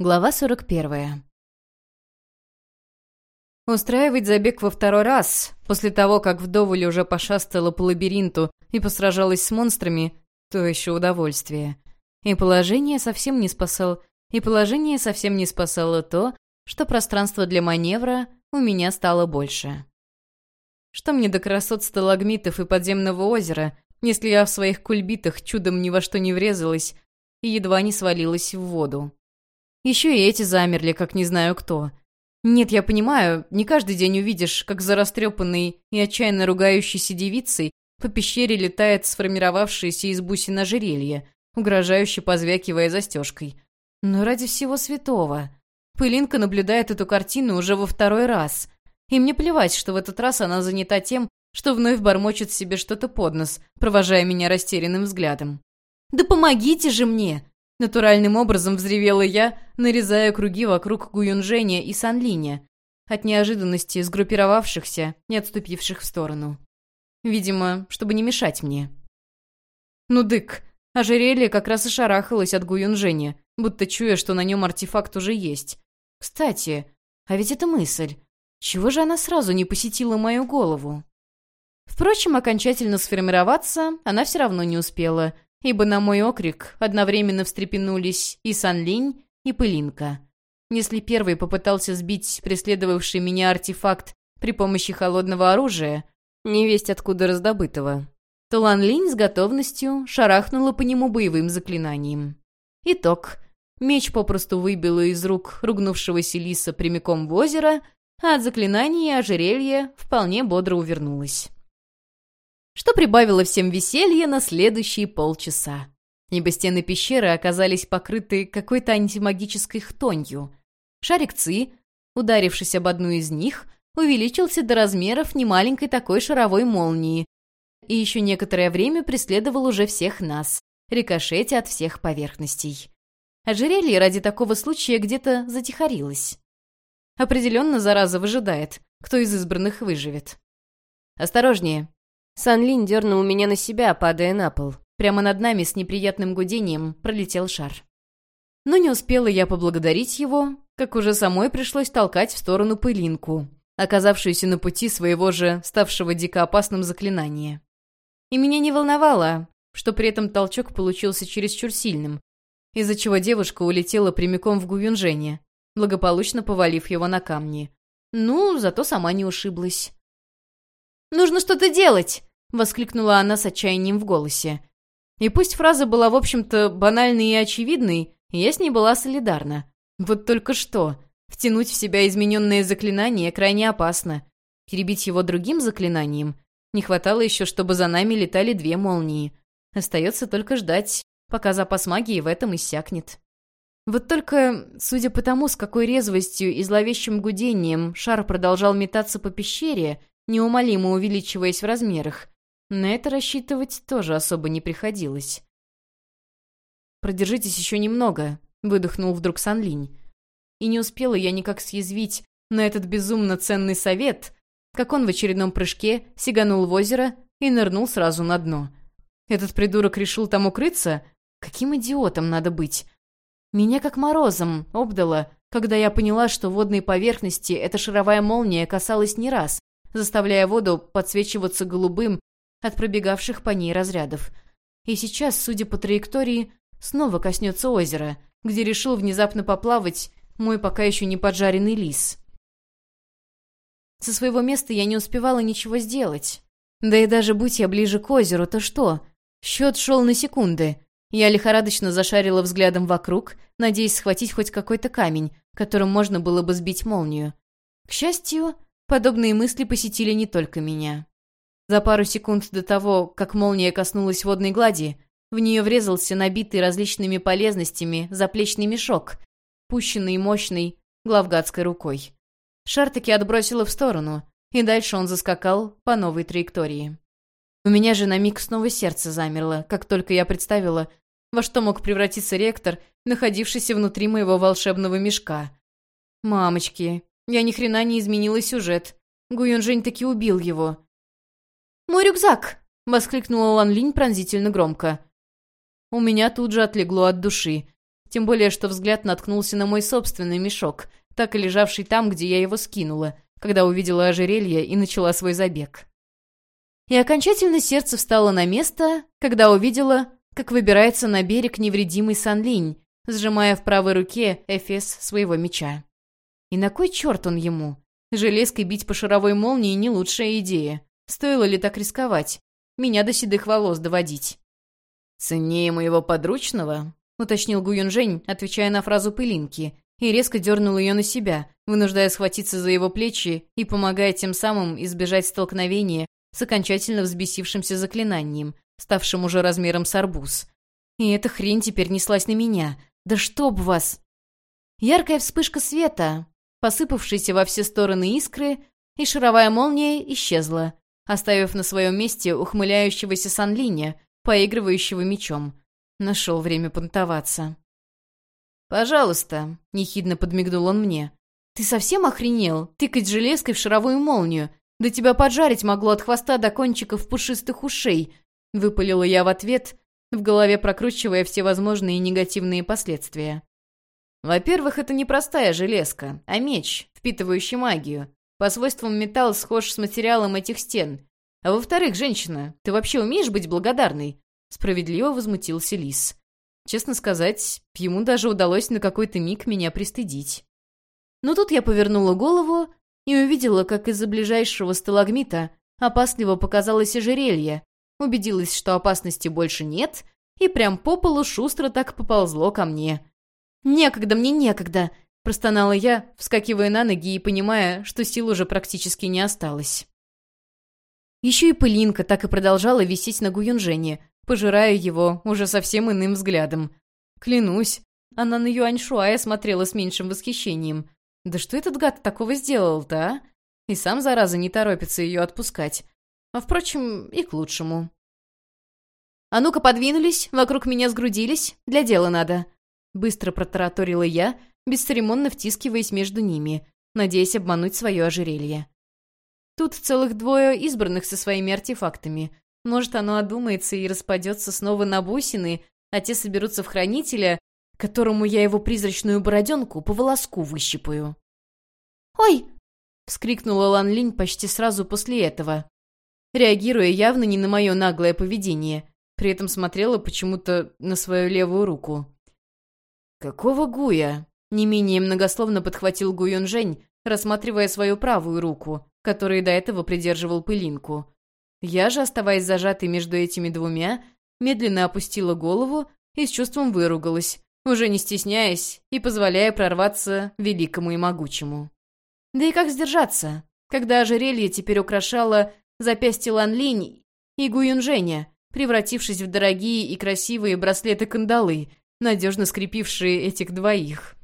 Глава 41. Устраивать забег во второй раз, после того, как вдоволь уже пошастала по лабиринту и посражалась с монстрами, то еще удовольствие. И положение совсем не спасало, и положение совсем не спасало то, что пространство для маневра у меня стало больше. Что мне до красот сталагмитов и подземного озера, если я в своих кульбитах чудом ни во что не врезалась и едва не свалилась в воду? Еще и эти замерли, как не знаю кто. Нет, я понимаю, не каждый день увидишь, как за растрепанной и отчаянно ругающейся девицей по пещере летает сформировавшееся из бусин ожерелье, угрожающе позвякивая застежкой. Но ради всего святого. Пылинка наблюдает эту картину уже во второй раз. И мне плевать, что в этот раз она занята тем, что вновь бормочет себе что-то под нос, провожая меня растерянным взглядом. «Да помогите же мне!» Натуральным образом взревела я, нарезая круги вокруг Гуюнжэня и Санлиня, от неожиданности сгруппировавшихся и отступивших в сторону. Видимо, чтобы не мешать мне. Ну дык, ожерелье как раз и шарахалось от Гуюнжэня, будто чуя, что на нем артефакт уже есть. Кстати, а ведь это мысль. Чего же она сразу не посетила мою голову? Впрочем, окончательно сформироваться она все равно не успела — ибо на мой окрик одновременно встрепенулись и Санлинь, и Пылинка. Если первый попытался сбить преследовавший меня артефакт при помощи холодного оружия, невесть откуда раздобытого, то Лан Линь с готовностью шарахнула по нему боевым заклинанием. Итог. Меч попросту выбило из рук ругнувшегося лиса прямиком в озеро, а от заклинания ожерелье вполне бодро увернулось что прибавило всем веселье на следующие полчаса. Ибо стены пещеры оказались покрыты какой-то антимагической хтонью. Шарик Ци, ударившись об одну из них, увеличился до размеров немаленькой такой шаровой молнии и еще некоторое время преследовал уже всех нас, рикошетя от всех поверхностей. Ожерелье ради такого случая где-то затихарилось. Определенно зараза выжидает, кто из избранных выживет. «Осторожнее!» Сан Линь дернул меня на себя, падая на пол. Прямо над нами с неприятным гудением пролетел шар. Но не успела я поблагодарить его, как уже самой пришлось толкать в сторону пылинку, оказавшуюся на пути своего же, ставшего дико опасным заклинания. И меня не волновало, что при этом толчок получился чересчур сильным, из-за чего девушка улетела прямиком в Гуюнжэне, благополучно повалив его на камни. Ну, зато сама не ушиблась. «Нужно что-то делать!» — воскликнула она с отчаянием в голосе. И пусть фраза была, в общем-то, банальной и очевидной, я с ней была солидарна. Вот только что. Втянуть в себя измененное заклинание крайне опасно. Перебить его другим заклинанием? Не хватало еще, чтобы за нами летали две молнии. Остается только ждать, пока запас магии в этом иссякнет. Вот только, судя по тому, с какой резвостью и зловещим гудением шар продолжал метаться по пещере, неумолимо увеличиваясь в размерах. На это рассчитывать тоже особо не приходилось. «Продержитесь еще немного», — выдохнул вдруг Санлинь. И не успела я никак съязвить на этот безумно ценный совет, как он в очередном прыжке сиганул в озеро и нырнул сразу на дно. Этот придурок решил там укрыться? Каким идиотом надо быть? Меня как морозом обдало, когда я поняла, что водной поверхности эта шаровая молния касалась не раз, заставляя воду подсвечиваться голубым от пробегавших по ней разрядов. И сейчас, судя по траектории, снова коснется озера, где решил внезапно поплавать мой пока еще не поджаренный лис. Со своего места я не успевала ничего сделать. Да и даже будь я ближе к озеру, то что? Счет шел на секунды. Я лихорадочно зашарила взглядом вокруг, надеясь схватить хоть какой-то камень, которым можно было бы сбить молнию. К счастью, Подобные мысли посетили не только меня. За пару секунд до того, как молния коснулась водной глади, в нее врезался набитый различными полезностями заплечный мешок, пущенный мощной главгадской рукой. Шар таки отбросило в сторону, и дальше он заскакал по новой траектории. У меня же на миг снова сердце замерло, как только я представила, во что мог превратиться ректор, находившийся внутри моего волшебного мешка. Мамочки, я ни хрена не изменила сюжет. Гуюнжень таки убил его. «Мой рюкзак!» — воскликнула Лан Линь пронзительно громко. У меня тут же отлегло от души. тем более что взгляд наткнулся на мой собственный мешок, так и лежавший там, где я его скинула, когда увидела ожерелье и начала свой забег. И окончательно сердце встало на место, когда увидела, как выбирается на берег невредимый Санлинь, сжимая в правой руке эфес своего меча. И на кой черт он ему? Железкой бить по шаровой молнии не лучшая идея. Стоило ли так рисковать? Меня до седых волос доводить. «Ценнее моего подручного?» — уточнил Гуюнжень, отвечая на фразу пылинки, и резко дернул ее на себя, вынуждая схватиться за его плечи и помогая тем самым избежать столкновения с окончательно взбесившимся заклинанием, ставшим уже размером с арбуз. И эта хрень теперь неслась на меня. Да чтоб вас! Яркая вспышка света, посыпавшиеся во все стороны искры, и шаровая молния исчезла, оставив на своем месте ухмыляющегося Санлиня, поигрывающего мечом. Нашел время понтоваться. «Пожалуйста», — нехидно подмигнул он мне. «Ты совсем охренел? Тыкать железкой в шаровую молнию? Да тебя поджарить могло от хвоста до кончиков пушистых ушей», — выпалила я в ответ, в голове прокручивая все возможные негативные последствия. «Во-первых, это не простая железка, а меч, впитывающий магию. По свойствам металл схож с материалом этих стен. А во-вторых, женщина, ты вообще умеешь быть благодарной?» Справедливо возмутился Лис. Честно сказать, ему даже удалось на какой-то миг меня пристыдить. Но тут я повернула голову и увидела, как из-за ближайшего сталагмита опасливо показалось ожерелье, убедилась, что опасности больше нет, и прям по полу шустро так поползло ко мне. «Некогда мне, некогда!» — простонала я, вскакивая на ноги и понимая, что сил уже практически не осталось. Еще и пылинка так и продолжала висеть на Гуюнжене, пожирая его уже совсем иным взглядом. Клянусь, она на Юаньшуая смотрела с меньшим восхищением. Да что этот гад такого сделал-то, а? И сам, зараза, не торопится ее отпускать. А, впрочем, и к лучшему. «А ну-ка, подвинулись, вокруг меня сгрудились, для дела надо». Быстро протараторила я, бесцеремонно втискиваясь между ними, надеясь обмануть свое ожерелье. Тут целых двое избранных со своими артефактами. Может, оно одумается и распадется снова на бусины, а те соберутся в хранителя, которому я его призрачную бороденку по волоску выщипаю. «Ой!» — вскрикнула Лан Линь почти сразу после этого, реагируя явно не на мое наглое поведение, при этом смотрела почему-то на свою левую руку. «Какого гуя?» — не менее многословно подхватил Гуюн Жень, рассматривая свою правую руку, которой до этого придерживал пылинку. Я же, оставаясь зажатой между этими двумя, медленно опустила голову и с чувством выругалась, уже не стесняясь и позволяя прорваться великому и могучему. Да и как сдержаться, когда ожерелье теперь украшало запястье Лан Линь и Гуюнжэня, превратившись в дорогие и красивые браслеты-кандалы, надежно скрепившие этих двоих.